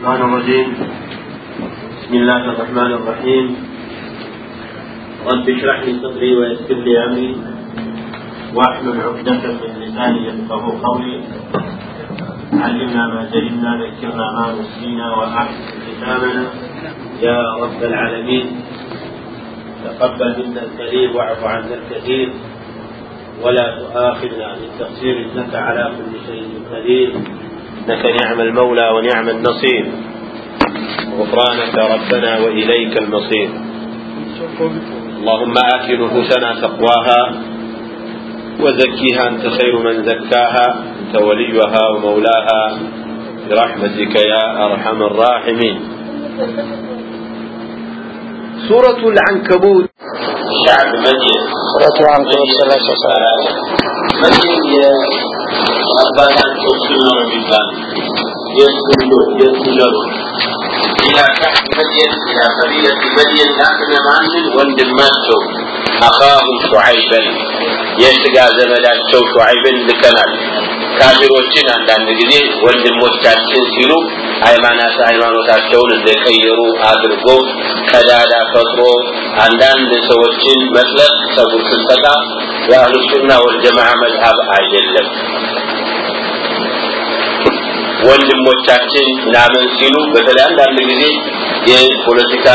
الرحمن الرجيم بسم الله الرحمن الرحيم. رب اشرح لي صدري ويسر لي أمري. واحلل عقدة من لساني يفقه قولي. علمنا ما جهلنا ذكرنا ما نسينا وأحسن ختامنا يا رب العالمين تقبل منا الكريم واعف عنا الكثير. ولا تؤاخذنا بالتقصير إنك على كل شيء قدير. إنك نعم المولى ونعم النصير. غفرانك ربنا وإليك المصير. اللهم آت نفوسنا تقواها وزكيها أنت خير من زكاها. أنت وليها ومولاها. برحمتك يا أرحم الراحمين. سورة العنكبوت. شعب مدين. سورة العنكبوت مدين يا አባታቸው ስም ነው የሚባል የስጀሩ ኢላ ከሕፍ መድየን ኢላ ቀቢለት መድየን ላክነ ማንን ወንድማቸው አኻሁም ሹዓይበን የስጋ ዘመዳቸው ሹዓይብን ልከናል ካፊሮችን አንዳንድ ጊዜ ወንድሞቻችን ሲሉ ሃይማኖት ሃይማኖታቸውን እንደቀየሩ አድርጎ ቀዳዳ ፈጥሮ አንዳንድ ሰዎችን መጥለቅ ጸጉር ስንጠቃ የአህሉ ሱና ወልጀማዓ መዝሀብ አይደለም ወንድሞቻችን ምናምን ሲሉ በተለይ አንዳንድ ጊዜ የፖለቲካ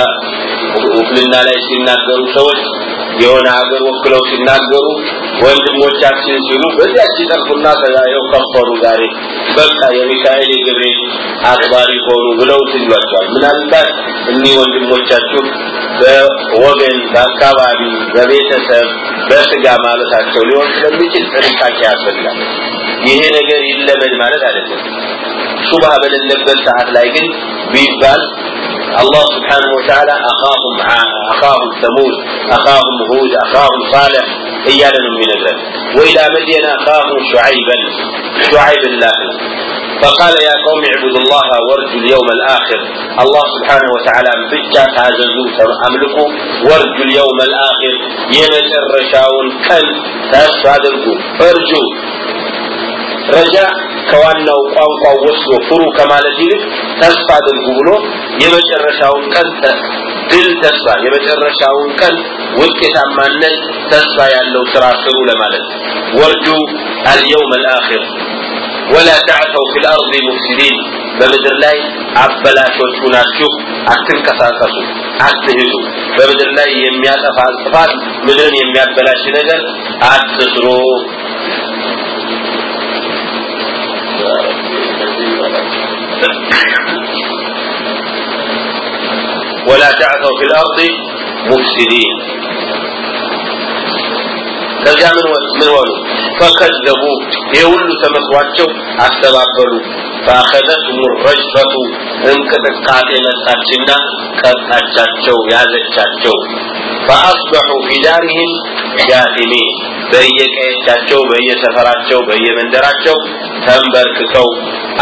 ውክልና ላይ ሲናገሩ ሰዎች የሆነ ሀገር ወክለው ሲናገሩ ወንድሞቻችን ሲሉ በዚያች ይጠርፉና ከዛ ይኸው ከፈሩ ዛሬ በቃ የሚካኤል የገብርኤል አክባሪ ሆኑ ብለው ትሏቸዋል ምናልባት እኒህ ወንድሞቻችሁ በወገን በአካባቢ በቤተሰብ በስጋ ማለታቸው ሊሆን ስለሚችል ጥንቃቄ ያስፈልጋል። ይሄ ነገር ይለመድ ማለት አይደለም ሹብሃ በሌለበት ሰዓት ላይ ግን ቢባል الله سبحانه وتعالى أخاهم أخاهم ثمود أخاهم هود أخاهم صالح إيانا من الرد وإلى مدين أخاهم شعيبا شعيب الله فقال يا قوم اعبدوا الله وارجوا اليوم الآخر الله سبحانه وتعالى بجا تعززوا أملكوا وارجوا اليوم الآخر يمسر رشاون كن تسفادركوا ارجوا ረጃ ከዋናው ቋንቋ ወስዶ ፍሩ ከማለት ይልቅ ተስፋ አድርጉ ብሎ የመጨረሻውን ቀን ድል ተስፋ የመጨረሻውን ቀን ውጤታማነት ተስፋ ያለው ስራ ስሩ ለማለት ወርጁ አልየውም አልአኺር ولا تعثوا في الأرض مفسدين በምድር ላይ አበላሾች ሁናችሁ አትንቀሳቀሱ አትሂዱ በምድር ላይ የሚያጠፋ ጥፋት ምድርን የሚያበላሽ ነገር አትስሩ ولا تعثوا في الأرض مفسدين. ከዚያ ምን ምን ሆኑ ፈከዘቡ የሁሉ ተመስዋቸው አስተባበሉ فأخذتهم الرجفة እንቅጥቃጤ መጣችና ቀጣቻቸው ያዘቻቸው فأصبحوا في دارهم جاثمين በየቀየቻቸው በየሰፈራቸው በየመንደራቸው ተንበርክከው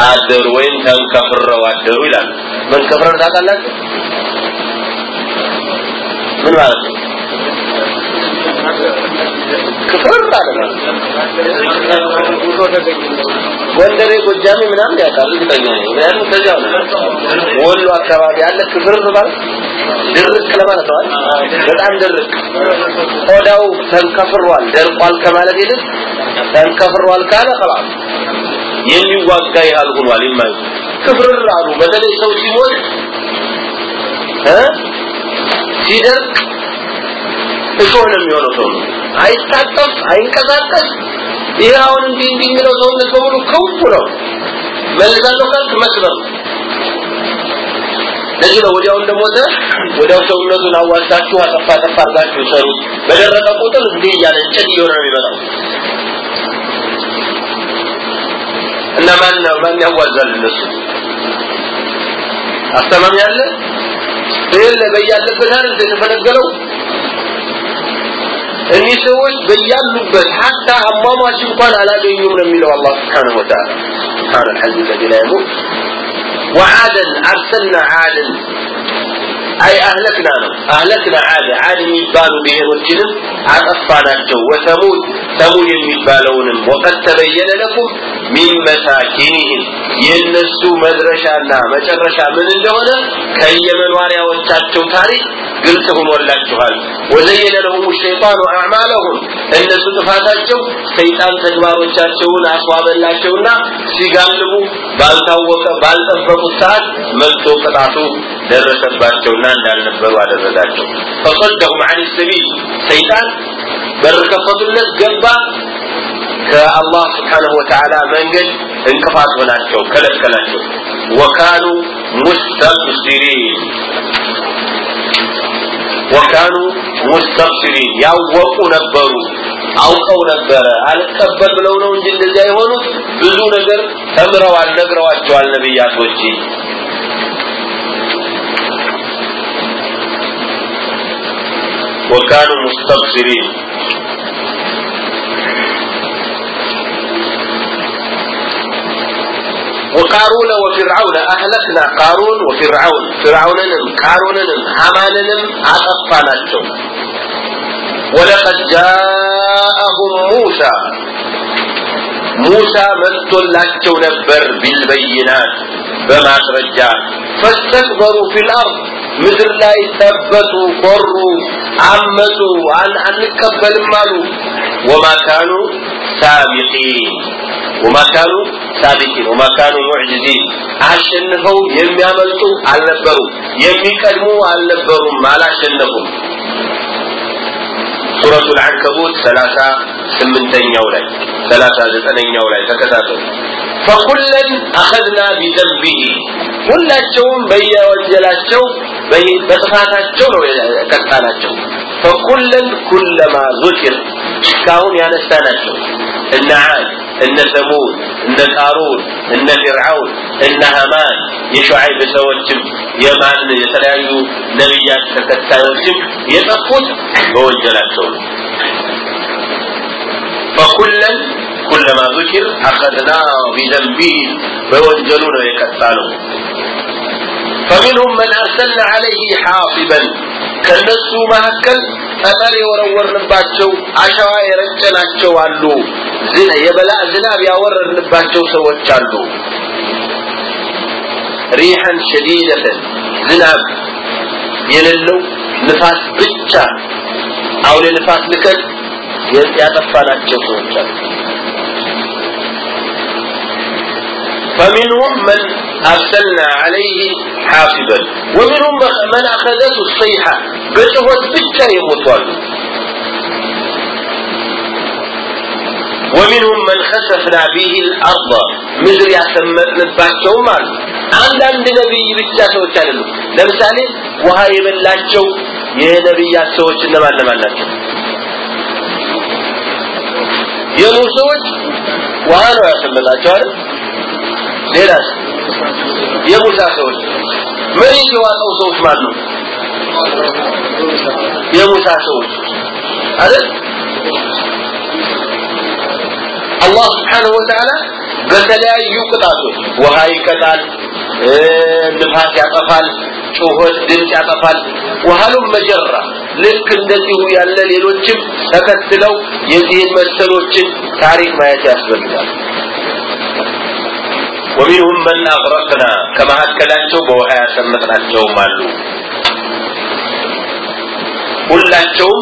አደሩ ወይም ተንከፍረው አደሩ ይላል መንከፍረር ታውቃላችሁ ምን ማለት ነው ክፍር ማለት ጎንደሬ ጎጃሜ ምናምን ያውቃል እርግጠኛ ነኝ ምክንያቱም ከዚያው ነው ወሎ አካባቢ ያለ ክፍር ማለት ድርቅ ለማለት ነው በጣም ድርቅ ቆዳው ተንከፍሯል ደርቋል ከማለት ይልቅ ተንከፍሯል ካለ خلاص የሚዋጋ ያህል ሆኗል የማይ ክፍር አሉ በተለይ ሰው ሲሞት እ ሲደርቅ እሾህ ነው የሚሆነው ሰው። አይታጠፍ አይንቀሳቀስ። ይሄ አሁን እንዲህ እንዲህ የሚለው ሰውነት በሙሉ ከውፉ ነው። መልሳለሁ ካልክ መስበር ለዚህ ነው ወዲያው እንደሞተ ወዲያው ሰውነቱን አዋሳችሁ አጠፋ አጠፋ አድርጋችሁ ሰሩ። በደረቀ ቁጥር እንዲህ እያለ እንጨት እየሆነ ነው የሚመጣው እና ማን ነው ማን ያዋዛል እነሱ? አስተማሚ ያለ በየለ በያለበት አይደል የተፈነገለው እኒህ ሰዎች በያሉበት ሀታ አሟሟች እንኳን አላገኙም ነው የሚለው አላህ ስብሓንሁ ወተዓላ ስብሓን الحي الذي لا يموت وعادا أرسلنا عادا أي أهلكنا ነው أهلكنا عاد عاد የሚባሉ ብሔሮችንም አጠፋናቸው وثمود ثمود የሚባለውንም وقد تبين لكم ሚን መሳኪኒህም የእነሱ መድረሻና መጨረሻ ምን እንደሆነ ከየመኖሪያዎቻቸው ታሪክ ግልጽ ሆኖላችኋል። ወዘየነ ለሁም ሸይጣኑ አዕማለሁም። እነሱ ጥፋታቸው ሰይጣን ተግባሮቻቸውን አስዋበላቸውና ሲጋልቡ ባልታወቀ ባልጠበቁት ሰዓት መጥቶ ቅጣቱ ደረሰባቸውና እንዳልነበሩ አደረጋቸው። ፈሰደሁም አን ሰቢል። ሰይጣን በር ከፈቱለት ገባ። ከአላህ ስብሓንሁ ወተዓላ መንገድ እንቅፋት ሆናቸው ከለከላቸው። ወካኑ ሙስተብሲሪን ወካኑ ሙስተብሲሪን። ያወቁ ነበሩ አውቀው ነበረ። አልቀበል ብለው ነው እንጂ እንደዚያ የሆኑት ብዙ ነገር ተምረዋል ነግረዋቸዋል ነብያቶች ወካኑ ሙስተብሲሪን። وقارون وفرعون أهلكنا قارون وفرعون فرعوننم قاروننم هاماننم أطفاناتهم ولقد جاءهم موسى موسى መጥቶላቸው ነበር ቢልበይናት በማስረጃ ፈስተክበሩ ፊል አርድ ምድር ላይ ተበቱ ኮሩ አመፁ አንቀበልም አሉ ወማ ካኑ ሳቢቂን وما كانوا سابقين وما كانوا معجزين አሸንፈው የሚያመልጡ አልነበሩ የሚቀድሙ አልነበሩም አላሸነፉም ሱረቱ العنكبوت 38ኛው ላይ 39ኛው ላይ ተከታተሉ فكلا اخذنا بذنبه ሁላቸውም በየወንጀላቸው በጥፋታቸው ነው የቀጣናቸው فكلا كلما ذكر እስካሁን ያነሳናቸው እነ ዓድ እነ ሰሙድ እነ ቃሩን እነ ፊርዓውን እነ ሃማን የሹዓይብ ሰዎችም የማን የተለያዩ ነቢያት ተከታዮችም የጠፉት በወንጀላቸው ነው فكلا كلما ذكر أخذنا بذنبه بوجلون يكتالون فمنهم من أرسلنا عليه حاصبا ከነሱ መካከል ጠጠር የወረወርንባቸው አሸዋ የረጨናቸው አሉ። የበላ ዝናብ ያወረድንባቸው ሰዎች አሉ። ሪሐን ሸዲደተን ዝናብ የሌለው ንፋስ ብቻ አውለ ንፋስ ልከን ያጠፋናቸው ሰዎች አሉ فمنهم من أرسلنا عليه حافظا ومنهم من أخذته الصيحة بجوة بجا يموتوال ومنهم من خسفنا به الأرض ምድር ያሰመጥንባቸው አሉ አንዳንድ ነቢይ ብቻ ሰዎች አይደሉም ለምሳሌ ውሃ የበላቸው የነቢያት ሰዎች እነማን እነማን ናቸው የኑር ሰዎች ውሃ ነው ያሰመጣቸው አይደል ሌላስ? የሙሳ ሰዎች። መሬት የዋጠው ሰዎች ማን ነው የሙሳ ሰዎች። አይደል? አላህ Subhanahu Wa በተለያዩ ቅጣቶች ውሃ ይቀጣል ንፋስ ያጠፋል ጩኸት ድምፅ ያጠፋል። ወሃሉም መጀራ ልክ እንደዚሁ ያለ ሌሎችም ተከትለው የዚህን መሰሎችን ታሪክ ማየት ያስፈልጋል ወሚንሁም መን አግረቅና ከመካከላቸው በውሃ ያሰመጥናቸውም አሉ። ሁላቸውም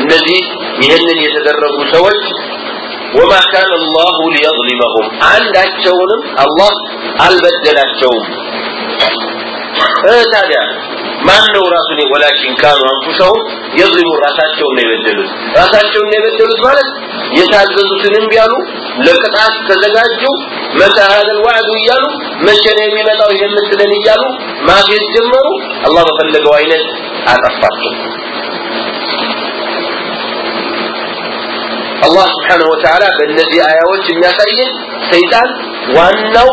እነዚህ ይህንን የተደረጉ ሰዎች ወማ ካን አላሁ ሊየظሊመሁም አንዳቸውንም አላህ አልበደላቸውም። ታዲያ ማን ነው ራሱን ወላኪን ካኑ አንፉሰው? የዝሙ ራሳቸውን ነው የበደሉት። ራሳቸውን ነው የበደሉት ማለት የታዘዙትን እምቢ ለቅጣት ተዘጋጁ መታሃደል ዋዕዱ እያሉ መቼ ነው የሚመጣው የምትለን እያሉ ማግኘት ጀመሩ። አላህ በፈለገው አይነት አጠፋቸው። አላህ ስብሓንሁ ወተዓላ በእነዚህ አያዎች የሚያሳየን ሰይጣን ዋናው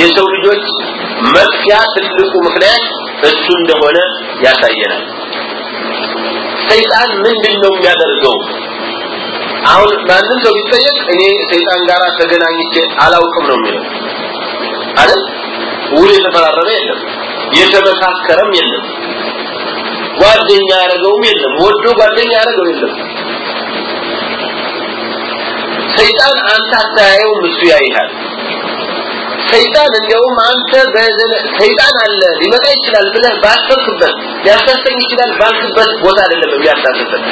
የሰው ልጆች መጥፊያ ትልቁ ምክንያት እሱ እንደሆነ ያሳየናል። ሰይጣን ምንድነው የሚያደርገው? አሁን ማንም ሰው ቢጠየቅ እኔ ሰይጣን ጋር ተገናኝቼ አላውቅም ነው የሚለው። አይደል? ውል የተፈራረመ የለም የተመካከረም የለም ጓደኛ ያደረገውም የለም ወዶ ጓደኛ ያደረገው የለም። ሰይጣን አንተ አታያየውም እሱ ያይሃል ሰይጣን እንዲያውም አንተ ሰይጣን አለ ሊመጣ ይችላል ብለህ ባሰብክበት ሊያሳሰኝ ይችላል ባልክበት ቦታ አይደለም የሚያሳስበት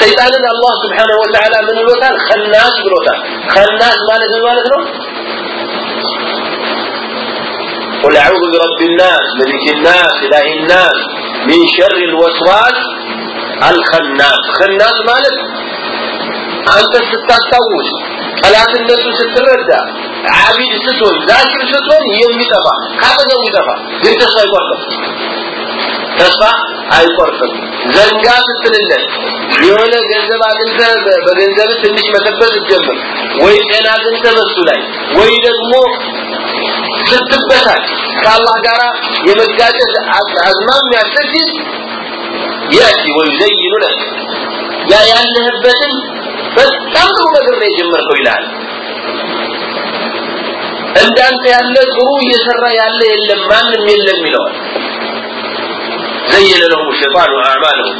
ሰይጣንን አላህ ስብሓነሁ ወተዓላ ምን ብሎታል ከናስ ብሎታል ከናስ ማለት ምን ማለት ነው قل أعوذ برب الناس ملك الناس إله الناس من شر الوسواس الخناس خناس مالك أنت ستتوش ጠላትነቱ ስትረዳ አቢድ ስትሆን ዛኪር ስትሆን የሚጠፋ ካጠገቡ ይጠፋ። ግን ተስፋ አይቆርጥም። ተስፋ አይቆርጥም። ዘንጋ ስትልለት የሆነ ገንዘብ አግኝተህ በገንዘብ ትንሽ መሰበት ስትጀምር ወይ ጤና አግኝተህ በሱ ላይ ወይ ደግሞ ስትበታል ከአላህ ጋር የመጋጨት አዝማሚያ ስትይዝ ያቲ ወይዘይኑ ለክ ያ ያለህበትን በጣም ጥሩ ነገር ነው የጀመርከው ይላል። እንዳንተ ያለ ጥሩ እየሰራ ያለ የለም ማንም የለም ይለዋል። ዘየነ ለሁም ሸይጣኑ አዕማለሁም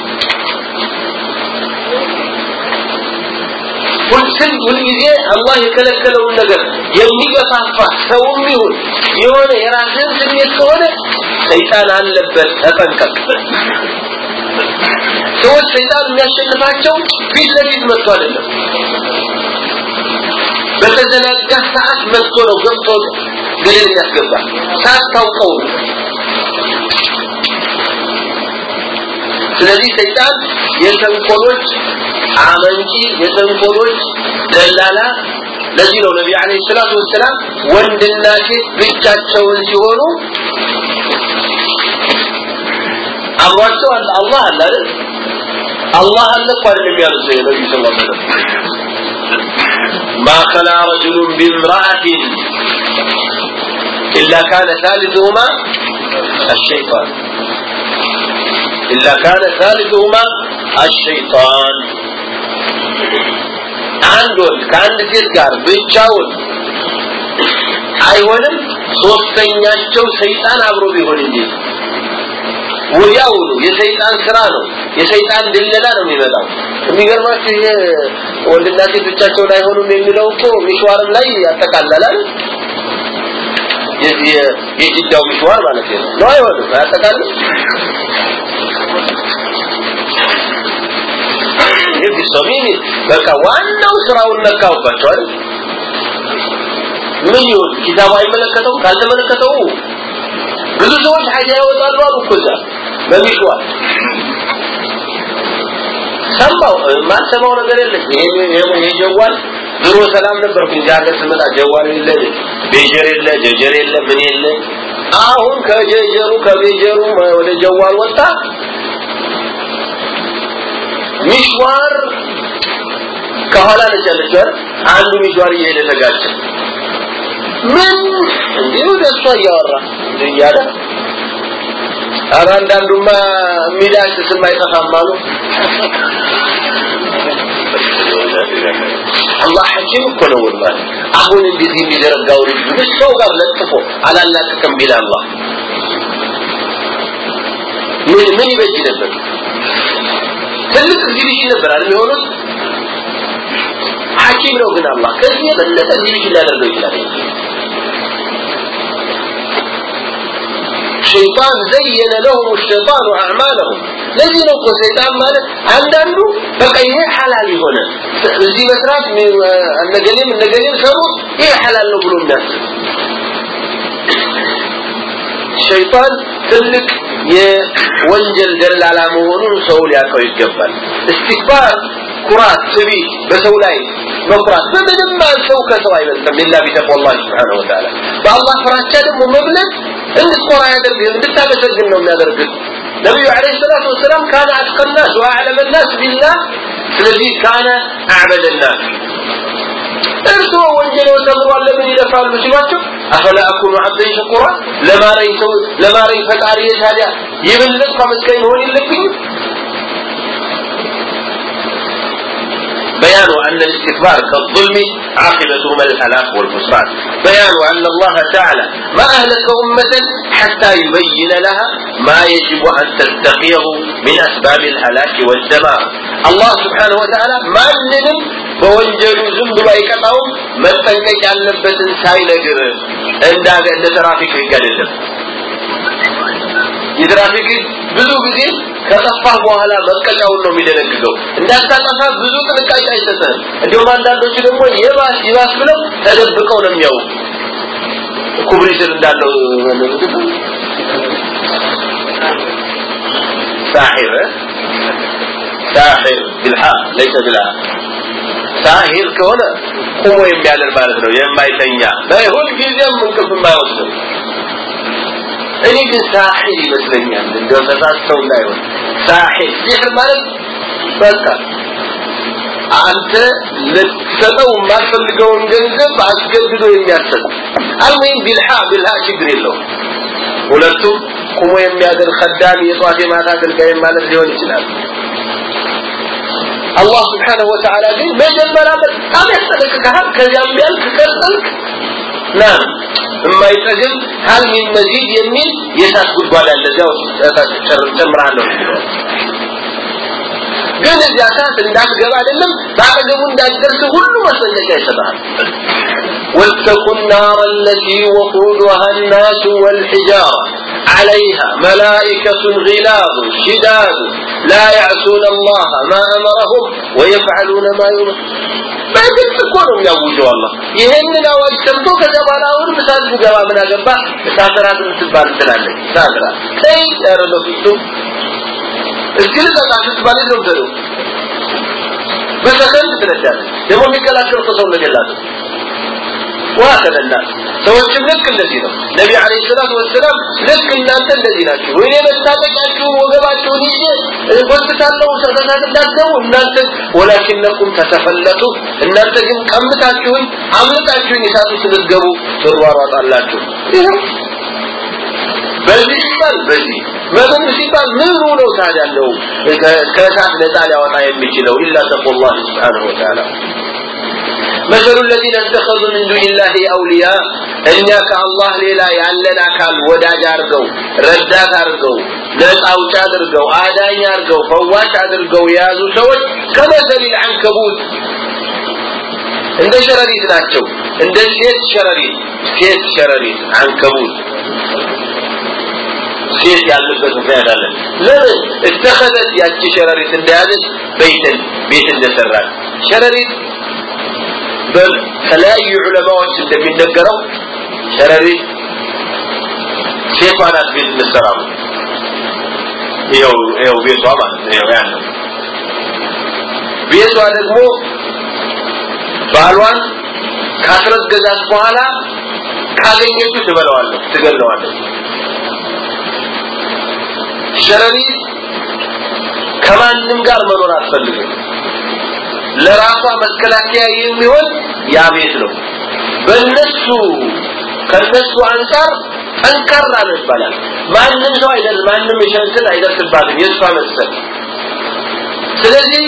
ሁልስም ሁልጊዜ አላህ የከለከለውን ነገር የሚገፋፋ ሰውም ይሁን የሆነ የራስህን ስሜት ከሆነ ሰይጣን አለበት ተጠንቀቅ ሰዎች ሰይጣን የሚያሸንፋቸው ፊት ለፊት መጥቶ አይደለም። በተዘናጋ ሰዓት መጥቶ ነው ገብቶ ገደል የሚያስገባ። ሳታውቀው ስለዚህ ሰይጣን የተንኮሎች አመንጪ የተንኮሎች ደላላ ለዚህ ነው ነቢ አለይሂ ሰላቱ ወሰላም ወንድና ሴት ብቻቸውን ሲሆኑ አብሯቸው አለ አላህ አለ አይደል አላህ አለ እኮ አይደለም ያሉት ነብዩ ሰለላሁ ዐለይሂ ወሰለም ما خلا رجل بامرأة إلا كان ثالثهما الشيطان إلا كان ثالثهما الشيطان አንድ ወንድ ከአንድ ሴት ጋር ብቻውን አይሆንም ሶስተኛቸው ሰይጣን አብሮ ቢሆን እንጂ ወዲያውኑ የሰይጣን ስራ ነው። የሰይጣን ድለላ ነው የሚመጣው። የሚገርማችሁ ይሄ ወንድና ሴት ብቻቸውን አይሆኑም የሚለው እኮ ሚሽዋርም ላይ ያጠቃልላል የጅዳው ሚሽዋር ማለት ነው። ነው አይሆንም? አያጠቃልም ይህ ቢሰሚኒ በቃ ዋናው ስራውን ነካውባቸው ምን ይሁን ኪታቡ አይመለከተው ካልተመለከተው ብዙ ሰዎች ሀጃ ያወጣሉ አሉ እኮ እዛ በሚሽዋር ሰማው። ማሰማው ነገር የለም ይሄ ጀዋል ድሮ ሰላም ነበርኩ እንጂ ሀገር ስመጣ ጀዋል የለ ቤጀር የለ ጀጀር የለ ምን የለ። አሁን ከጀጀሩ ከቤጀሩ ወደ ጀዋል ወጣ። ሚሽዋር ከኋላ ነች አንዱ ሚሽዋር እየሄደ ተጋጨ። ምን? እንዲሁ ደሷ እያወራ እያለ ኧረ አንዳንዱማ የሚዳስ ስም አይጠፋም አሉ። አላህ ሐኪም እኮ ነው ወላሂ አሁን እንደዚህ የሚዘረጋው ልጅ ሰው ጋር ለጥፎ አላላቅቅም ቢል አላህ። ምን ምን ይበጅ ነበር? ትልቅ ኤግዚቢሽን ነበር አይደል የሆኑት ሐኪም ነው ግን አላህ። ከዚህ የበለጠ ኤግዚቢሽን ሊያደርገው ይችላል الشيطان زين لهم الشيطان أعمالهم ለዚህ ነው እኮ ሰይጣን ማለት አንዳንዱ በቃ ይሄ ሐላል የሆነ እዚህ መስራት እነገሌም እነገሌም ሰሩት ይሄ ሐላል ነው ብሎ የሚያስብ ሸይጣን ትልቅ የወንጀል ደላላ መሆኑን ሰው ሊያውቀው ይገባል እስቲክባር ኩራት ትዕቢት በሰው ላይ መኩራት በምንም ሰው ከሰው አይበልጥም ኢላ ቢተቅዋላህ ስብሓነሁ ወተዓላ በአላህ ፍራቻ ደግሞ መብለጥ እንድትኮራ ያደርግህ እንድታመሰግን ነው የሚያደርግህ። ነቢዩ ዓለይሂ ሰላቱ ወሰላም ካነ አትቀ ናስ ወአዕለመ ናስ ቢላህ ስለዚህ ካነ አዕበደ ናስ። እርሶ ወንጀል ተምሯል ለምን ይለፋሉ ሲሏቸው አፈላ አኩኑ አብደን ሸኩራ ለማረኝ ፈጣሪ ታዲያ የበለጥኩ አመስጋኝ መሆን የለብኝም بيان أن الاستكبار كالظلم عاقبتهما الهلاك والخسران بيان أن الله تعالى ما أهلك أمة حتى يبين لها ما يجب أن تتقيه من أسباب الهلاك والدمار الله سبحانه وتعالى ما ننم በወንጀሉ ዝም ብሎ አይቀጣውም መጠንቀቅ ያለበትን ሳይነግር እንዳለ እንደ ትራፊክ ህግ አይደለም የትራፊክ ብዙ ጊዜ ከጠፋህ በኋላ መቀጫውን ነው የሚደነግገው። እንዳታጠፋ ብዙ ጥንቃቄ አይሰጥህም እንዲሁም አንዳንዶቹ ደግሞ የባስ ይባስ ብለው ተደብቀው ነው የሚያው ኩብሪ እንዳለው ሳሒር ሳሒር ብልሓ ለይሰ ብልሃ ሳሂር ከሆነ ቁሞ የሚያደር ማለት ነው። የማይተኛ ሁል ጊዜም እንቅልፍ የማይወስድ እኔ ግን ሳሒር ይመስለኛል። እንደው ተሳስተው እንዳይሆን ሳሒር ሲሕር ማለት በቃ አንተ ልትሰጠው የማትፈልገውን ገንዘብ አስገድዶ የሚያሰጥ አልሙሂም ቢልሃ ቢልሃ ችግር የለው ሁለቱም ቁሞ የሚያደር ከዳሚ የጠዋት የማታ አገልጋይ ማለት ሊሆን ይችላል። አላህ ስብሓንሁ ወተዓላ ግን መጀመሪያ በጣም ያስጠነቅቀሃል ከዚያም ቢያልክ ቀጠልክ ናም የማይጠግብ ሀል ሚን መዚድ የሚል የእሳት ጉድጓድ አለ። እዚያው ጨምራለሁ ግን እዚያ እሳት እንዳትገባ አይደለም በአጠገቡ እንዳትደርስ ሁሉ ማስጠንቀቂያ ይሰጣል። ወተቁ ናረ ለቲ ወቁዱሃ ናሱ ወልሒጃራ عليها ملائكة غلاظ شداد لا يعصون الله ما أمرهم ويفعلون ما يؤمر በግልጽ እኮ ነው የሚያውጀው አላህ ይሄንን አዋጅ ሰምቶ ከዛ በኋላ አሁንም እሳት ገባ ምን አገባ እሳትራት የምትባል ትላለች እሳትራት ተይ ኧረ በፍጹም እስኪ ልጠጣ ስትባል ነው የምትለው በሰከንድ ትነዳለች ደግሞ የሚከላከል ሰውነት የላትም وهكذا الناس ሰዎችም ልክ እንደዚህ ነው ነቢ አለይሂ ሰላቱ ወሰላም ልክ እናንተ እንደዚህ ናችሁ ወይኔ መታጠቂያችሁን ወገባችሁን ይዤ ጎትታለሁ ተሳሳት እንዳትገቡ እናንተ ወላኪነኩም ተተፈለጡ እናንተ ግን ቀምታችሁን አምልጣችሁን የሳቱ ስትገቡ ትሯሯጣላችሁ ይኸው በዚህ ሲባል በዚህ መምን ሲባል ምኑ ነው ታዲያ ነው ከእሳት ነፃ ሊያወጣ የሚችለው ኢላ ተቁላህ ስብሓንሁ ወተዓላ መሰሉ ለዚነ እተኸዙ ምን ዱንላሂ አውሊያ እኛ ከአላህ ሌላ ያለን አካል ወዳጅ አርገው ረዳት አድርገው ነፃ አውጭ አድርገው አዳኝ አድርገው ፈዋሽ አድርገው የያዙ ሰዎች ከመሰል ልአንከቡት እንደ ሸረሪት ናቸው እንደ ሴት ሸረሪት ሴት ሸረሪት አንከቡት ሴት ያለበት ምክንያት አለ ለምን እተኸዘት ያቺ ሸረሪት እንደያዘች በይትን ቤት እንደሰራች ሸረሪት በተለያዩ ዑለማዎች እንደሚነገረው ሸረሪት ሴቷ ናት ቤት የምትሰራው። ይኸው ቤቷ ማለት ነው። ያለው ቤቷ ደግሞ ባሏን ካስረገዛች በኋላ ካገኘችው ትበለዋለች ትገለዋለች ሸረሪት ከማንም ጋር መኖር አትፈልግም ለራሷ መከላከያ የሚሆን ያ ቤት ነው። በእነሱ ከነሱ አንጻር ጠንካራ ነው ይባላል። ማንም ሰው አይደርስ ማንም የሸንትን አይደርስባትም የእሷ መሰል። ስለዚህ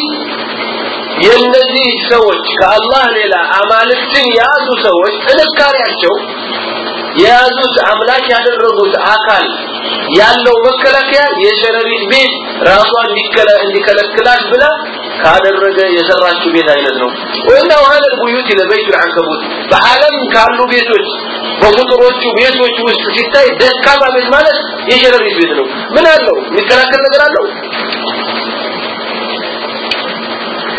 የእነዚህ ሰዎች ከአላህ ሌላ አማልክትን የያዙ ሰዎች ጥንካሬያቸው የያዙት አምላክ ያደረጉት አካል ያለው መከላከያ የሸረሪት ቤት ራሷ እንዲከለክላት ብላ ካደረገ የሰራችው ቤት አይነት ነው። ወይና ዋህለ ቡዩት ለበይቱ አንከቡት በዓለም ካሉ ቤቶች በቁጥሮቹ ቤቶች ውስጥ ሲታይ ደካማ ቤት ማለት የሸረሪት ቤት ነው። ምን አለው? የሚከላከል ነገር አለው?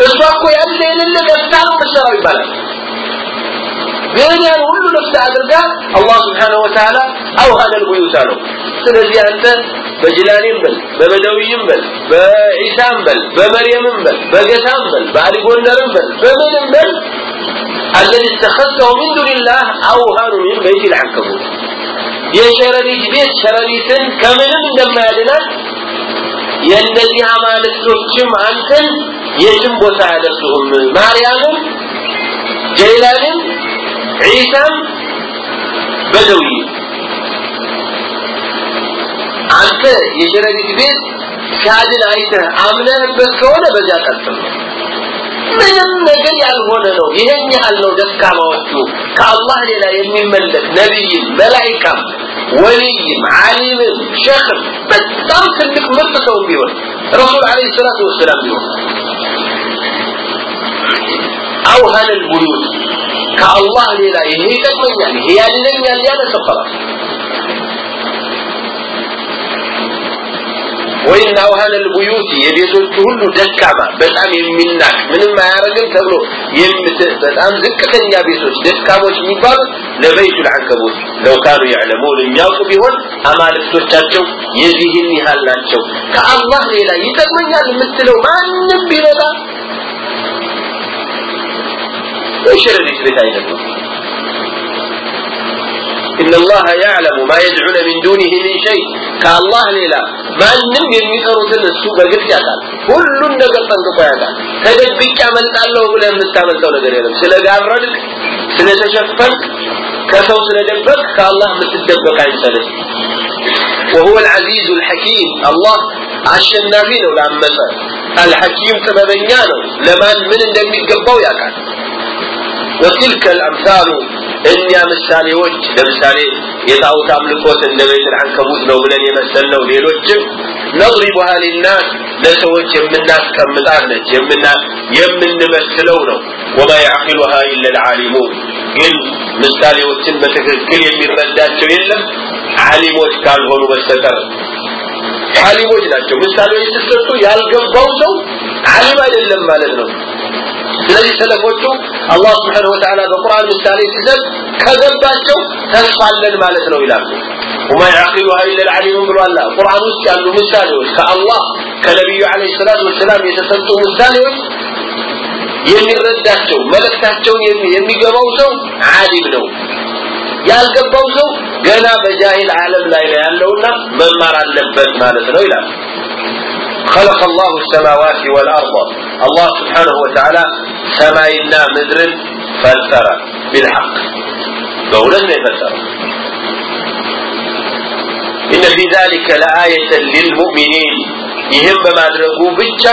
እሷ እኮ ያለ የሌለ ገፍታ ነው መሰራው ይባላል ግን ያን ሁሉ ነፍስ አድርጋ አላህ ስብሓንሁ ወተዓላ አውሃደ ልቡዩት አለው ስለዚህ አንተ በጅላኔም በል በበደውይም በል በዒሳም በል በመርየምም በል በገታም በል በአሊ ጎንደርም በል በምንም በል الذي اتخذته من دون الله أوهن من بيت العنكبوت የሸረሪት ቤት ሸረሪትን ከምንም እንደማያድናት የእነዚህ አማልክቶችም አንተን የትም ቦታ አያደርሱህም ማርያምም ጀይላንም ዒሳም በደዊ። አንተ የሸረሪት ቤት ሲያድን አይተህ አምነህበት ከሆነ በዚያ ቀጥል ምንም ነገር ያልሆነ ነው። ይሄን ያህል ነው ደካማዎቹ። ከአላህ ሌላ የሚመለክ ነቢይም መላይካም ወልይም አሊምም ሸክም በጣም ትልቅ ምርጥ ሰው ቢሆን ረሱል አለ ሰላቱ ወሰላም ቢሆን። አውሀን ልቡዩት ከአላህ ሌላ ይሄ ይጠቅመኛል ይሄ ያለኛል ያለ ሰፈራል ወይና ውሃለል ቡዩቲ የቤቶቹ ሁሉ ደካማ በጣም የሚናቅ ምንም አያረግም ተብሎ በጣም ዝቅተኛ ቤቶች ደካሞች የሚባሉት ለበይቱ ልዓንከቦት ለው ካኑ ያዕለሙን የሚያውቁ ቢሆን አማልክቶቻቸው የዚህን ያህል ናቸው። ከአላህ ሌላ ይጠቅመኛል የምትለው ማንም ቢመጣ عشر نجبتين إن الله يعلم ما يدعون من دونه من شيء. كالله ليلا ما نم يميقر ذل السوق قلت كل النقل تنطق يقال كذلك بك عملت الله ولا مستعمل سوى نقر يلم سلا قررك سلا تشفنك. كسو سلا دبك. كالله متدبك عن سنة. وهو العزيز الحكيم. الله عشان نافينه ولا مثلا الحكيم تبابنيانه يعني. لما من اندم يا يقال ወቲልከ አምሳሉ እኒያ ምሳሌዎች ለምሳሌ የጣዖት አምልኮት እንደ ቤት አንከቡት ነው ብለን የመሰልነው ሌሎችም ነضሪቡሃ ሊናስ ለሰዎች የምናስቀምጣት ነች የምንመስለው ነው። ወማ ያዕቂሉሃ ኢላ ልዓሊሙን ግን ምሳሌዎችን በትክክል የሚረዳቸው የለም ዓሊሞች ካልሆኑ በስተቀር። ዓሊሞች ናቸው። ምሳሌዎች ሲሰጡ ያልገባው ሰው ዓሊም አይደለም ማለት ነው። ስለዚህ ሰለፎቹ አላህ ስብሓንሁ ወተዓላ በቁርአን ምሳሌ ሲሰጥ ከገባቸው ተስፋለን ማለት ነው ይላሉ። ወማ ያዕቂሉሃ ኢላ ልዓሊሙን ብሏላ ቁርአን ውስጥ ያሉ ምሳሌዎች ከአላህ ከነቢዩ ለ ሰላት ወሰላም የተሰጡ ምሳሌዎች የሚረዳቸው መልእክታቸውን የሚገባው ሰው ዓሊም ነው። ያልገባው ሰው ገና በጃሂል ዓለም ላይ ያለውና መማር አለበት ማለት ነው ይላል خلق الله السماوات والأرض الله سبحانه وتعالى سماينا مدر فلتر بالحق بولدنا يفسر إن في ذلك لآية للمؤمنين ይህም በማድረጉ ብቻ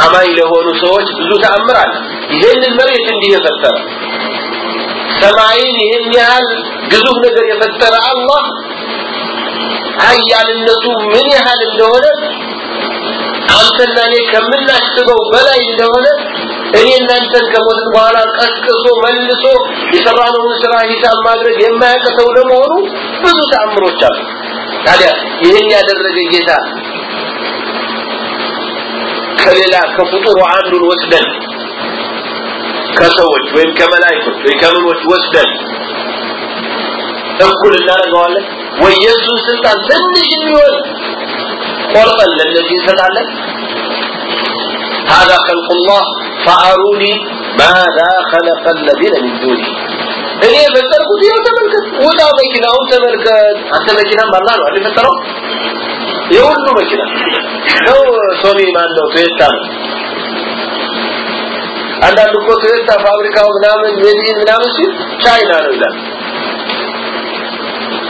አማኝ ለሆኑ ሰዎች ብዙ ተአምራል ይህንን መሬት እንዲህ የፈጠረ ሰማይን ይህን ያህል ግዙፍ ነገር የፈጠረ አላህ ሀያልነቱ ምን ያህል እንደሆነ አንተና እኔ ከምናስበው በላይ እንደሆነ እኔ እናንተን ከሞትን በኋላ ቀስቅሶ መልሶ የሰራነውን ስራ ሂሳብ ማድረግ የማያቀተው ለመሆኑ ብዙ ተአምሮች አሉ። ታዲያ ይህን ያደረገ ጌታ ከሌላ ከፍጡሩ አንዱን ወስደን ከሰዎች ወይም ከመላእክቶች ወይ ከምኖች ወስደን እኩል እናደርገዋለን? ወይ የእሱን ስልጣን ትንሽ የሚሆን ቆርጠን ለእነዚህ እንሰጣለን هذا خلق الله فأروني ماذا خلق الذين من دونه እኔ የፈጠርኩት ይኸው ተመልከት ውጣ መኪናውን ተመልከት አንተ መኪናም ባላ ነው አይደል የፈጠረው የሁሉ መኪና ነው ሶኒ ማን ነው ቶዮታ ነው አንዳንድ እኮ ቶዮታ ፋብሪካው ምናምን ሜዲን ምናምን ሲል ቻይና ነው ይላል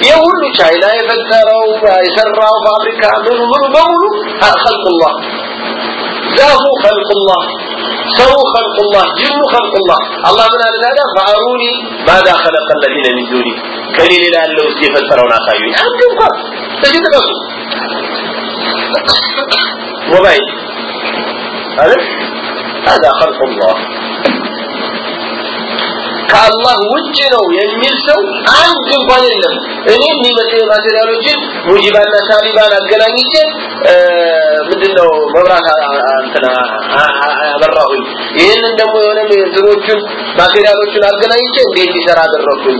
የሁሉ ቻይና የፈጠረው የሰራው ፋብሪካ ምኑ ምኑ በሙሉ له خلق الله. سو خلق الله. جن خلق الله. الله من هذا هذا؟ فأروني ماذا خلق الذين من دوني. كليل إلى أن لو سيف الفرعون اخايوني أنتم قال تجد بس موبايل هذا خلق الله. ከአላህ ውጭ ነው የሚል ሰው አንድ እንኳን የለም እኔ የሚመስል ማቴሪያሎችን ሙጂባና ሳሊባን አገናኝቼ ምንድነው መብራት እንትና አበራሁኝ ይህንን ደግሞ የሆነ እንትኖቹን ማቴሪያሎቹን አገናኝቼ እንዴት ይሰራ አደረኩኝ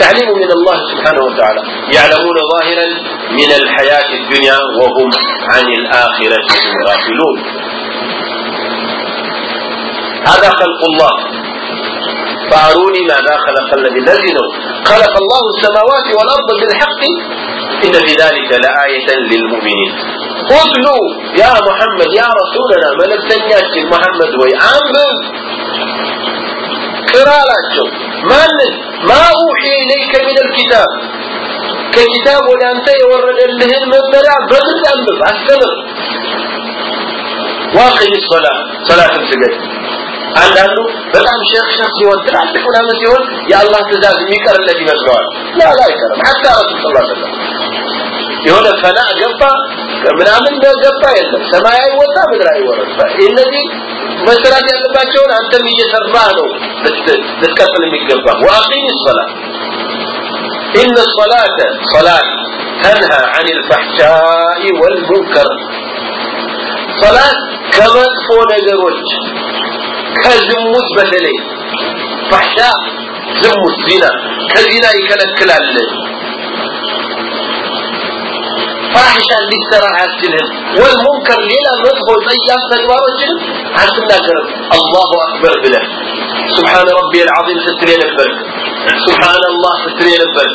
تعليم من الله سبحانه وتعالى يعلمون ظاهرا من الحياة الدنيا وهم عن الآخرة غافلون هذا خلق الله فاروني ماذا خلق الذي الذي خلق الله السماوات والأرض بالحق. إن في ذلك لآية للمؤمنين. اتلوا يا محمد يا رسولنا ملك تنياتي محمد ويعمل قراءة من ما أوحي إليك من الكتاب. ككتاب ولا أنت يورد لهن مبرع بدل أنبب أستمر. واقم الصلاة. صلاة السجد አንዳንዱ በጣም ሸክ ሸክ ሲሆን ትላልቅ ምናምን ሲሆን የአላህ ትእዛዝ የሚቀርለት ይመስለዋል ላ ላ አይቀርም ሐታ ረሱል ስ ሰለም የሆነ ፈና ገባ ምናምን ገባ የለም ሰማይ አይወጣ ምድር አይወረድ እነዚህ መስራት ያለባቸውን አንተም እየሰራ ነው ልትቀጥል የሚገባ ወአቂም الصلاه ان الصلاه صلاه تنهى عن الفحشاء والمنكر صلاه ከመጥፎ ነገሮች ከዝሙት በተለይ ፈሕሻ ዝሙት ዚና ከዚና ይከለክላል ፋሒሻ እንዲሰራ አያስችልህም ወልሙንከር ሌላ መጥፎ ጸያፍ ተግባሮችንም አትናገርም አላሁ አክበር ብለህ سبحان ربي العظيم ستر ينبر سبحان الله ستر ينبر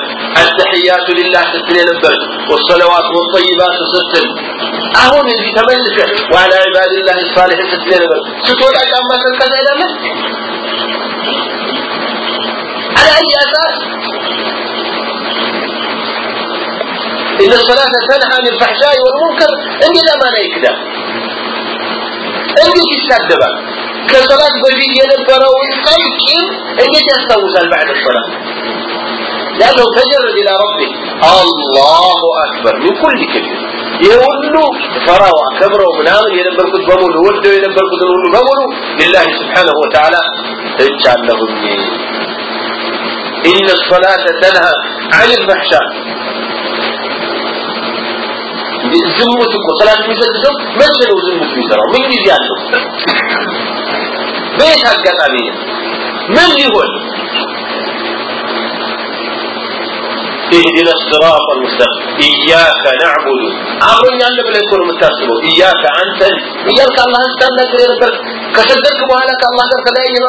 التحيات لله ستر ينبر والصلوات والطيبات ستر አሁን እዚህ ተመልሰህ وعلى عباد الله الصالحين ስትል ነበር ስትወጣ ጫማ ሰልቀህ ትሄዳለህ على أي أساس إن الصلاة تنهى عن الفحشاء والمنكر إني لما نيكدا እንዴት ይሳደባል ከሶላት በፊት የነበረውን ቀይቂም እንዴት ያስታውሳል بعد الصلاة لأنه تجرد إلى ربه الله أكبر من كل كلمة የሁሉ ፈራው አከብረው ምናምን የነበርኩት በሙሉ ወደው የነበርኩትን ሁሉ በሙሉ لله سبحانه وتعالى እቻለሁኝ إن الصلاة تنهى عن الفحشاء ዝሙት እኮ ሰላት የሚሰጥ ሰው መቼ ነው ዝሙት የሚሰራው ምን ጊዜ አለው በየት አጋጣሚ ምን ሊሆን اهدنا الصراط المستقيم إياك نعبد أمرنا أن بلا يكون متاسبه إياك أنت إياك الله استنى كرير كسدك بحالك الله كذا يجب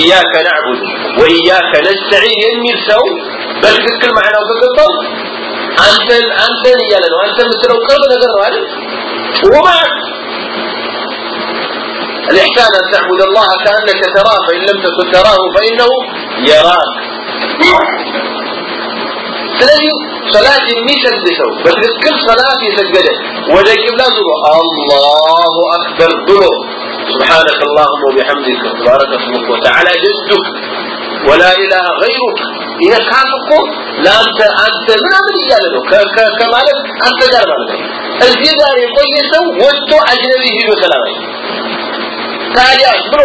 إياك نعبد وإياك نستعين يمير سو بل تذكر معنا وكذبه أنت أنت يا لنا أنت مثل قرب نظر هذا ومعك الإحسان أن تعبد الله كأنك تراه فإن لم تكن تراه فإنه يراك ስለዚህ ሶላት የሚሰግድ ሰው በትክክል ሶላት የሰገደ ወደ ቂብላ ዙሮ አላሁ አክበር ብሎ سبحانك اللهم وبحمدك تبارك اسمك وتعالى جدك ولا اله غيرك ይሄ ካልኩ ለአንተ አንተ ምናምን እያለ ነው። ከማለት አንተ ጋር ማለት ነው። እዚህ ጋር የቆየ ሰው ወጥቶ አጅነቢ ሂዶ ሰላማዊ ታዲያስ ብሎ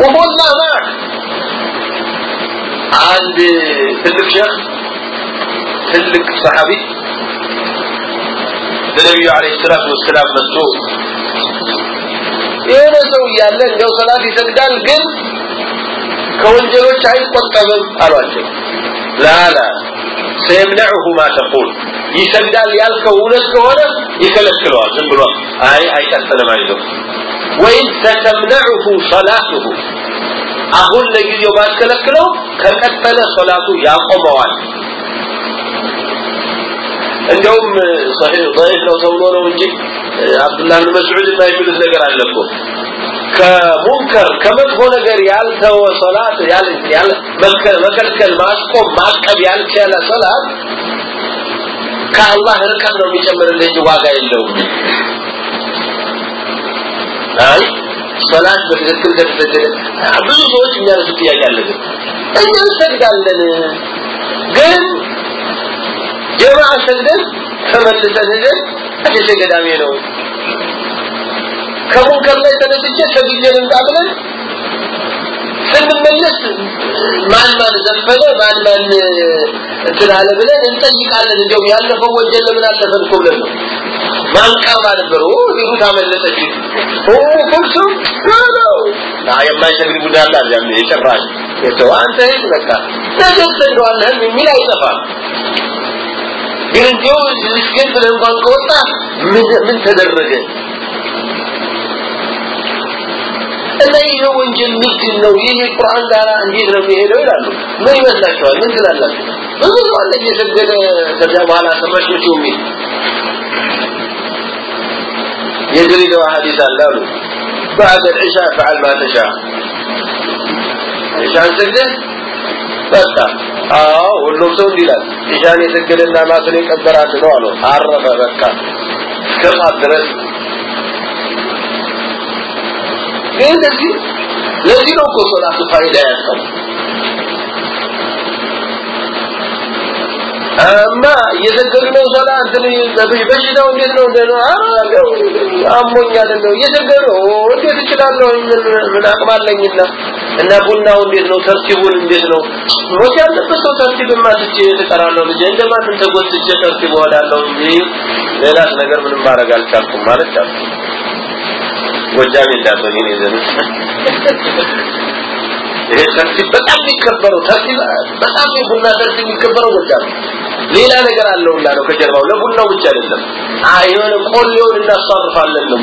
ወሞላ ማክ አንድ ትልቅ ሼክ ትልቅ ሰሃቢ ለነቢዩ አለይሂ ሰላቱ ወሰላም መጥቶ የሆነ ሰው እያለ እንደው ሰላት ይሰግዳል ግን ከወንጀሎች አይቆጠብም አሏቸው ላላ ሰየምነዑሁ ማ ተቁል ይሰግዳል ያልከው እውነት ከሆነ ይከለክለዋል ዝም ብሎ አይ አይቀጥልም አይዞህ ወይም ተተምነዑሁ ሰላቱሁ አሁን ለጊዜው ባትከለክለው ከቀጠለ ሶላቱ ያቆመዋል እንደውም صحيح ضعيف ነው ተብሎ ነው እንጂ አብዱላህ ብን መስዑድ የማይብሉት ነገር አለ እኮ ከሙንከር ከመጥፎ ነገር ያልተወ ሶላት ያል መከልከል ማስቆም ማቀብ ያልቻለ ሶላት ከአላህ ርቀት ነው የሚጨምርልህ እንጂ ዋጋ የለውም። አይ? ሶላት በትክክል ከተሰገደ ብዙ ሰዎች የሚያነሱ ጥያቄ አለ? እኛ እንሰግዳለን። ግን ጀማዓ ሰግደን ተመልሰን ሄደን አዲስ ገዳሜ ነው ከሙንከር ላይ ተነስቼ ሰግጄ ልምጣ ብለን ስንመለስ ማን ማን ዘፈነ ማን ማን እንትን ብለን እንጠይቃለን። እንደው ያለፈው ወንጀል ለምን አለፈን እኮ ብለን ነው። ማን ቀርባ ነበር? ኦ ኩልሱም ነው ና የማይሰግድ ቡዳ አለ አዚያም የጨራሽ የተው አንተ ሂድ በቃ ተሰግደዋለህ የሚል አይጠፋም። ግን እንዲሁ ልስገድ ብለህ እንኳን ከወጣ ምን ተደረገ እና ይሄ ወንጀል ምንድን ነው ይሄ ቁርአን ጋር እንዴት ነው የሚሄደው ይላሉ ምን ይመስላችኋል ምን ትላላችሁ ብዙ ሰው አለ እየሰገደ ከዚያ በኋላ ሰማሽ መቼው የሚል የድሬዳዋ ሐዲስ አለ አሉ بعد العشاء فعل ما تشاء عشاء سجده በቃ አዎ ሁሉም ሰው እንዲላል ኢሻን የሰገደና ማትን የቀበራት ነው አሉ አረፈ በቃ እስከ ድረስ ግን እንደዚህ ለዚህ ነው እኮ ሶላቱ ፋይዳ ያለው። አማ እየሰገዱ ነው ሶላ እንትን በሽታው እንዴት ነው እንደ ነው? አሞኛል ነው እየሰገዱ እንዴት እችላለሁ ምን አቅም እና ቡናው እንዴት ነው? ተርቲቡን እንዴት ነው? ሞት ያለበት ሰው ተርቲብማ ትቼ ተቀራለሁ ልጅ እንደማንም ተጎትቼ ተርቲብ ወዳለሁ እንጂ ሌላስ ነገር ምንም ማድረግ አልቻልኩም ማለት ቻልኩ ጎጃሜ እንዳትሆኝ እኔ ዘንድ ይሄ ተርቲብ በጣም የሚከበረው ተርቲብ በጣም የቡና ተርቲብ የሚከበረው ጎጃሜ ሌላ ነገር አለው ነው ከጀርባው። ለቡናው ብቻ አይደለም። አይሆነ ቆሌውን እናሳርፋለን ነው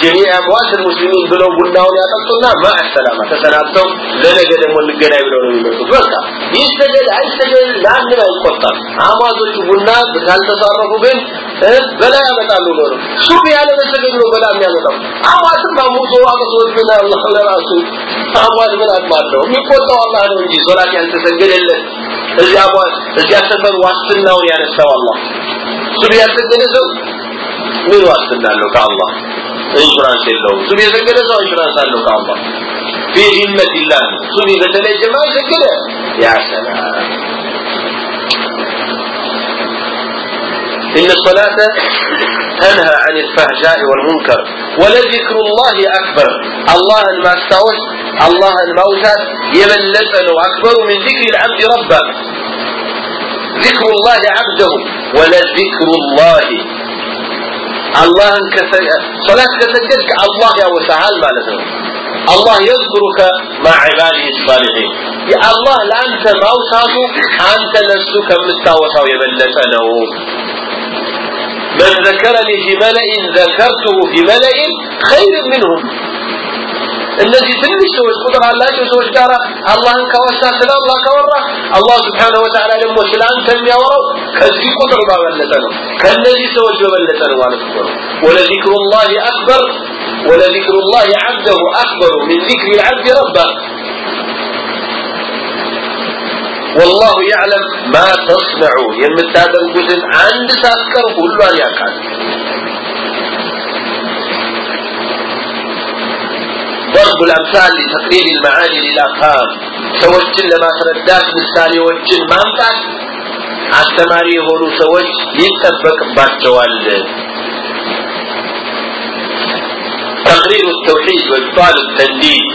ጀሚዕ አምዋት ሙስሊሚን ብለው ቡናውን ያጠጡና ማሰላማ ተሰናብተው ለነገ ደግሞ እንገናኝ ብለው ነው የሚመጡት። በቃ ይስተገል አይስተገል ለአንድ አይቆጣም። አማዞቹ ቡና ካልተሳረፉ ግን በላይ ያመጣሉ ነው ሱብ ያለ መሰገድ ነው በላ የሚያመጣው። አሟትም አሙቶ አቅቶት ምን አላህ ለራሱ አሟት ምን አቅማለው የሚቆጣው አላህ ነው እንጂ ሶላት ያልተሰገደለት እዚያ አሟት እዚያ ሰፈር ዋስትናውን ያነሳው አላህ ሱብ ያልሰገደ ሰው ምን ዋስትና አለው ከአላህ ኢንሹራንስ የለውም ሱብ የሰገደ ሰው ኢንሹራንስ አለው ከአላህ في ذمة الله ሱብ በተለይ ጀማ ሰገደ ያ ሰላም إن الصلاة تنهى عن الفحشاء والمنكر ولذكر الله أكبر الله ما استوت الله الموتى يبلسن أكبر من ذكر العبد ربه. ذكر الله عبده ولذكر الله. الله صلاة كسجدك الله يا وسهل مالته الله يذكرك مع عباده الصالحين. يا الله لأنت موساته أنت نفسك مستوسا يبلسنه من ذكرني في ملأ ذكرته في ملأ خير منهم. እነዚህ ትንሽ ሰዎች ቁጥር አላቸው ሰዎች ጋር አላህን ካወሳ ስለ አላህ ካወራ አላህ ስብሓነሁ ወተዓላ ደግሞ ስለ አንተ የሚያወራው ከዚህ ቁጥር ባበለጠ ነው ከእነዚህ ሰዎች በበለጠ ነው ማለት ነው ولذكر الله أكبر ولذكر الله عبده أكبر من ذكر العبد ربه والله يعلم ما تصنعون የምታደርጉትን አንድ ሳትቀር ሁሏን ያውቃል ضرب الأمثال لتقريب المعاني للأفهام ሰዎችን ለማስረዳት ምሳሌዎችን ማምጣት አስተማሪ የሆኑ ሰዎች ይጠበቅባቸዋል تقرير التوحيد وإبطال التنديد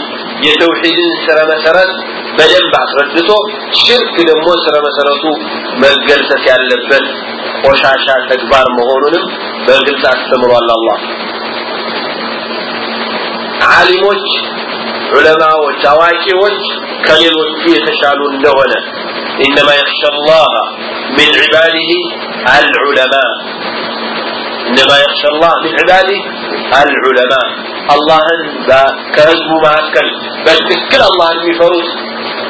የተውሂድን ስረ መሰረት በደንብ አስረድቶ ሽርክ ደግሞ ስረ መሰረቱ መገልጸት ያለበት ቆሻሻ ተግባር መሆኑንም በግልጽ አስተምሯል አላህ ዓሊሞች ዑለማዎች አዋቂዎች ከሌሎቹ የተሻሉ እንደሆነ إنما يخشى الله من عباده العلماء إنما يخشى الله من عباده العلماء አላህን ከህዝቡ መካከል በትክክል አላህን የሚፈሩት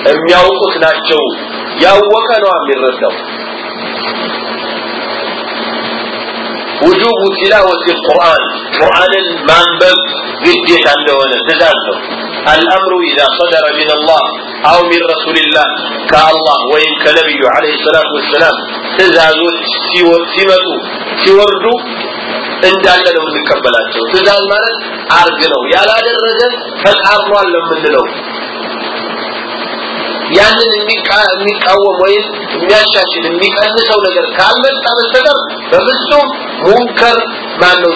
የሚያውቁት ናቸው ያወቀ ነው የሚረዳው ውጁቡ ቲላወት ቁርአን ቁርአንን ማንበብ ግዴታ እንደሆነ ትእዛዝ ነው። አልአምሩ ኢዛ ሰደረ ምን አላህ አው ሚን ረሱልላህ ከአላህ ወይም ከነቢዩ ዓለይሂ ሰላቱ ወሰላም ትእዛዞች ሲመጡ ሲወርዱ እንዳለ ነው የምንቀበላቸው። ትእዛዝ ማለት አርግ ነው። ያላደረገ ተቃርኗል ነው የምንለው። ያንን የሚቃወም ወይም የሚያሻሽል የሚቀንሰው ነገር ካልመጣ በስተቀር በፍጹም ሙንከር ማነው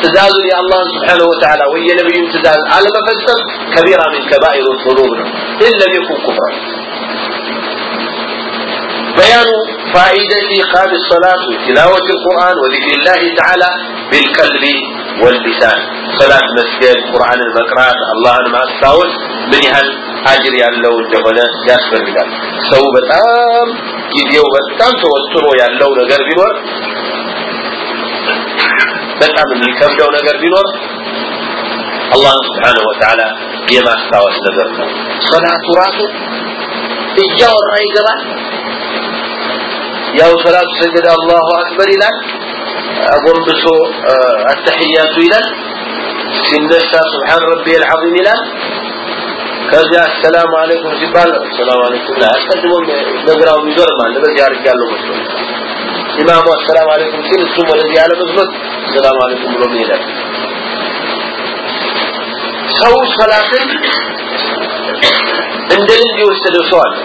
ትእዛዙን የአላህን ስብሓነሁ ወተዓላ ወይ የነቢዩን ትእዛዝ አለመፈጸም ከቢራ ምን ከባኢሩ ዙኑብ ነው ኢን ለም የኩን ኩፍራን بيان فائدة إقام الصلاة وتلاوة القرآن وذكر الله تعالى بالقلب واللسان صلاة مسجد قرآن المقرات الله ما استاوس من يهل أجر ያለው እንደሆነ ያስፈልጋል ሰው በጣም ጊዜው በጣም ተወጥሮ ያለው ነገር ቢኖር በጣም የሚከብደው ነገር ቢኖር አላህ ስብሓንሁ ወተዓላ የማስታወስ ነገር ነው። ሶላቱ ራሱ እያወራ ይገባል። ያው ሰላቱ ሰገደ አላሁ አክበር ይላል አጎንብሶ አተሕያቱ ይላል ሲነሳ ስብሓን ረቢ አልዓዚም ይላል። ከዚያ አሰላሙ አለይኩም ሲባል ሰላም አለይኩም ላይ አስቀድሞ ነግራው ይዞርማል በዚህ አድርግ ያለው መስሎ ኢማሙ አሰላሙ አለይኩም ሲል እሱም ወደዚህ ያለ መስሎት ሰላም አለይኩም ብሎ ይሄዳል ሰው ሰላትን እንደ ልምድ የወሰደው ሰው አለ።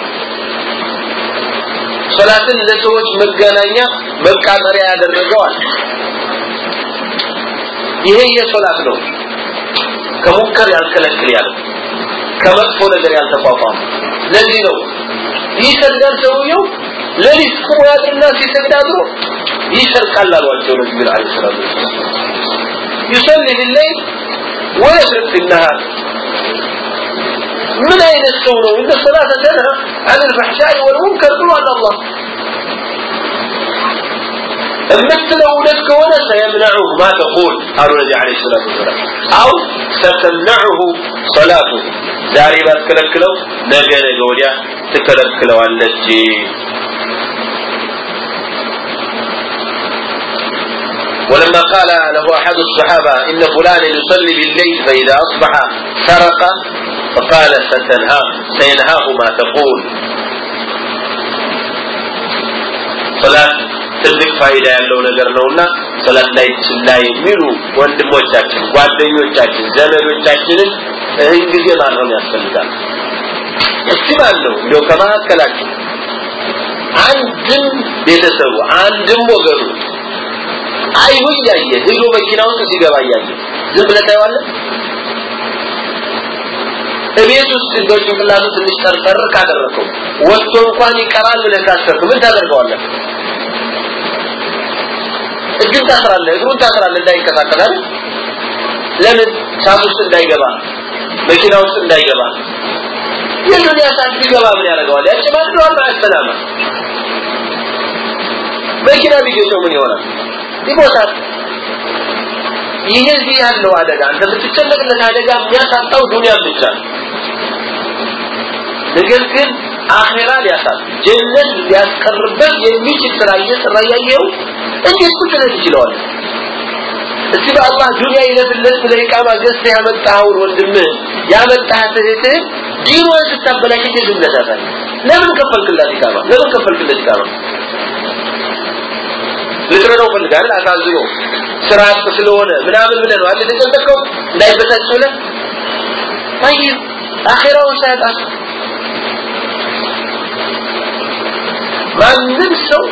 ሶላትን ለሰዎች መገናኛ መቃጠሪያ ያደረገዋል ይሄ የሶላት ነው። ከሙንከር ያልከለክል ያለ ከመጥፎ ነገር ያልተቋቋመ። ለዚህ ነው ይሰግዳል ሰውየው ለሊት ቁሞ ያድርና ሲሰግድ አድሮ ይሰርቃል አሏቸው ነቢዩ ዐለይሂ ሰላቱ ወሰላም يصلي بالليل ويسرق في النهار من أين السونة إن الصلاة تنهى عن الفحشاء والمنكر قالوا الله مثله لك ولا سيمنعه ما تقول قالوا النبي عليه الصلاة والسلام أو ستمنعه صلاته ዛሬ ባትከለክለው ነገ ነገ ወዲያ ትከለክለዋለች ولما قال له أحد الصحابة إن فلانا يصلي بالليل فإذا أصبح سرق فقال ستنهاه سينهاه ما تقول صلاة ትልቅ ፋይዳ ያለው ነገር ነውና ሰላት ላይ ችላ የሚሉ ወንድሞቻችን ጓደኞቻችን ዘመዶቻችንን ይህን ጊዜ ማረም ያስፈልጋል እስቲ ማን ነው እንደው ከመካከላችሁ አንድም ቤተሰቡ አንድም ወገኑ አይኑ እያየ ሄዶ መኪና ውስጥ ሲገባ እያየ። ዝም ብለህ ታየዋለህ? እቤት ውስጥ እንደው ጭንቅላቱ ትንሽ ጠርጠር ካደረገው ወጥቶ እንኳን ይቀራል ብለህ ካሰብክ ምን ታደርገዋለህ? እጁን ታስራለህ እግሩን ታስራለህ እንዳይንቀሳቀስ ለምን? ሳት ውስጥ እንዳይገባ መኪና ውስጥ እንዳይገባ። የዱንያ ሳት ቢገባ ምን ያደርገዋል? ያጨማድደዋል ማያሰላማ መኪና ቢገጨው ምን ይሆናል ይሞታል ይሄ እዚህ ያለው አደጋ አንተ የምትጨነቅለት አደጋ የሚያሳጣው ዱንያ ብቻ ነገር ግን አኼራ ሊያሳጥ ጀነት ሊያስቀርበት የሚችል ስራ እየሰራ እያየው እንዴት ቁጭ ልት ይችለዋል እስቲ በአላህ ዱንያ ይለፍለት ብለህ ኢቃማ ገዝተህ ያመጣኸውን ወንድምህ ያመጣህ እህትህ ዲኗን ስታበላሽ እንዴት ለምን ከፈልክላት ኢቃማ? ለምን ከፈልክለት ኢቃማ ልትረዳው ፈልጋል አሳዝኖ ስራ ስለሆነ ምናምን ብለህ ነው አይደል የተጨነቀው እንዳይበሳጭ ብለህ طيب አኺራውን ሳያጣስ ማንም ሰው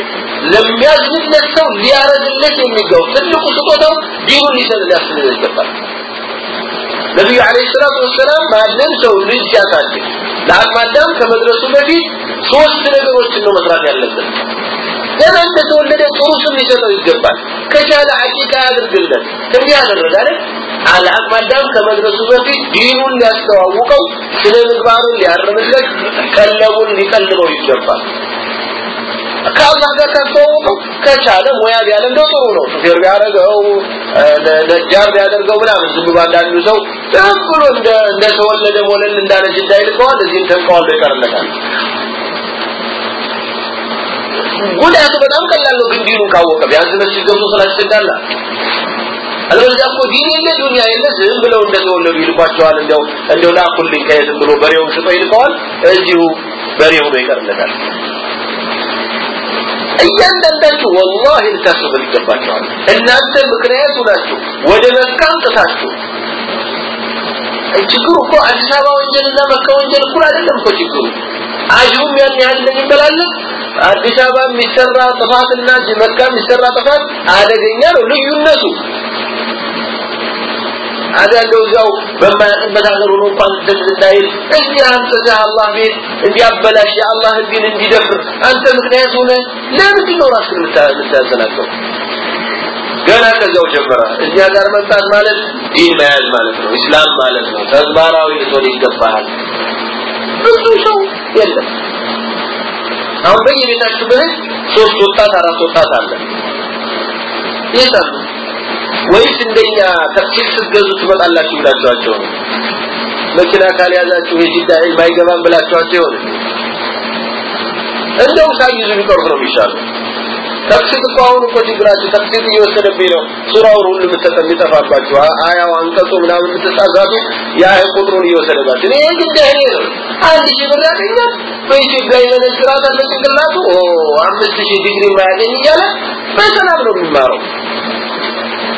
ለሚያዝንለት ሰው ሊያረግለት የሚገው ትልቁ ስጦታው ዲኑን ሊሰጥ ሊያስልል ይገባል ነቢዩ አለይሂ ሰላቱ ወሰላም ማንም ሰው ልጅ ሲያሳድግ ለአቅመ አዳም ከመድረሱ በፊት ሶስት ነገሮችን ነው መስራት ያለበት ገና እንደተወለደ ጥሩ ስም ሊሰጠው ይገባል? ከቻለ አቂቃ ያድርግለት። እንዲህ ያደረገ ከመድረሱ በፊት ዲኑን ሊያስተዋውቀው ስነ ምግባሩን ሊያርምለት ቀለቡን ሊቀልበው ይገባል። ከአላህ ጋር ካስተዋወቀው ከቻለ ሙያ ቢያለምደው ጥሩ ነው። ሹፌር ቢያደርገው ነጃር ቢያደርገው ምናምን ዝም ብሎ ሰው ዝም ብሎ እንደ ሞለል እንዳለ ጅዳ ይልቀዋል እዚህም ተንቀዋል ይቀርለታል ጉዳቱ በጣም ቀላል ነው ግን ዲኑን ካወቀ ቢያንስ መስጊድ ገብቶ ስላስቸጋላ አለበለዚያ እኮ ዲን የለ ዱንያ የለ ዝም ብለው እንደተወለዱ ይልኳቸዋል እንደው እንደው ላኩልኝ ከየትም ብሎ በሬውን ሽጦ ይልቀዋል እዚሁ በሬ ሆኖ ይቀርለታል እያንዳንዳችሁ ወላሂ ልታስቡ ይገባችኋል እናንተ ምክንያቱ ናችሁ ወደ መካ አምጥታችሁ ችግሩ እኮ አዲስ አበባ ወንጀልና መካ ወንጀል እኩል አይደለም እኮ ችግሩ አጅሩም ያን ያህል እንደሚበላለጥ አዲስ አበባ የሚሰራ ጥፋትና መካ የሚሰራ ጥፋት አደገኛ ነው ልዩነቱ። አዳለው እዛው በማያውቅበት ሀገር ሆኖ እንኳን ደስ እንዳይል እዚህ አምጥተህ አላህ ቤት እንዲያበላሽ የአላህ ህግን እንዲደፍር አንተ ምክንያት ሆነ ለምንድን ነው ራስህን የምታዘናገው ገና ከዛው ጀመረ። እኛ ጋር መምጣት ማለት ዲን መያዝ ማለት ነው ኢስላም ማለት ነው። ተግባራዊ ልትሆን ይገባሃል። ብዙ ሰው የለም አሁን በየቤታችሁ ብለህ ሶስት ወጣት አራት ወጣት አለ። ይሄ ወይስ እንደኛ ተፍሲር ስትገዙ ትመጣላችሁ ብላችኋቸው ነው? መኪና ካልያዛችሁ የጅዳ ዒልም አይገባም ብላችኋቸው ይሆን? እንደው ሳይዙ ቢቀርቡ ነው የሚሻለው ተፍሲር እኮ አሁን እኮ ችግራችሁ ተፍሲር እየወሰደብኝ ነው። ሱራውን ሁሉ የምትጠፋባችሁ አያው አንቀጹ ምናምን የምትሳሳቱ ያ ቁጥሩን እየወሰደባችሁ ይሄ ግዳይ ነው። አንድ ሺህ ብር ያገኛል። በኢትዮጵያ ይመነዝራታል ለጭንቅላቱ። ኦ አምስት ሺህ ዲግሪ ማያገኝ እያለ በሰላም ነው የሚማረው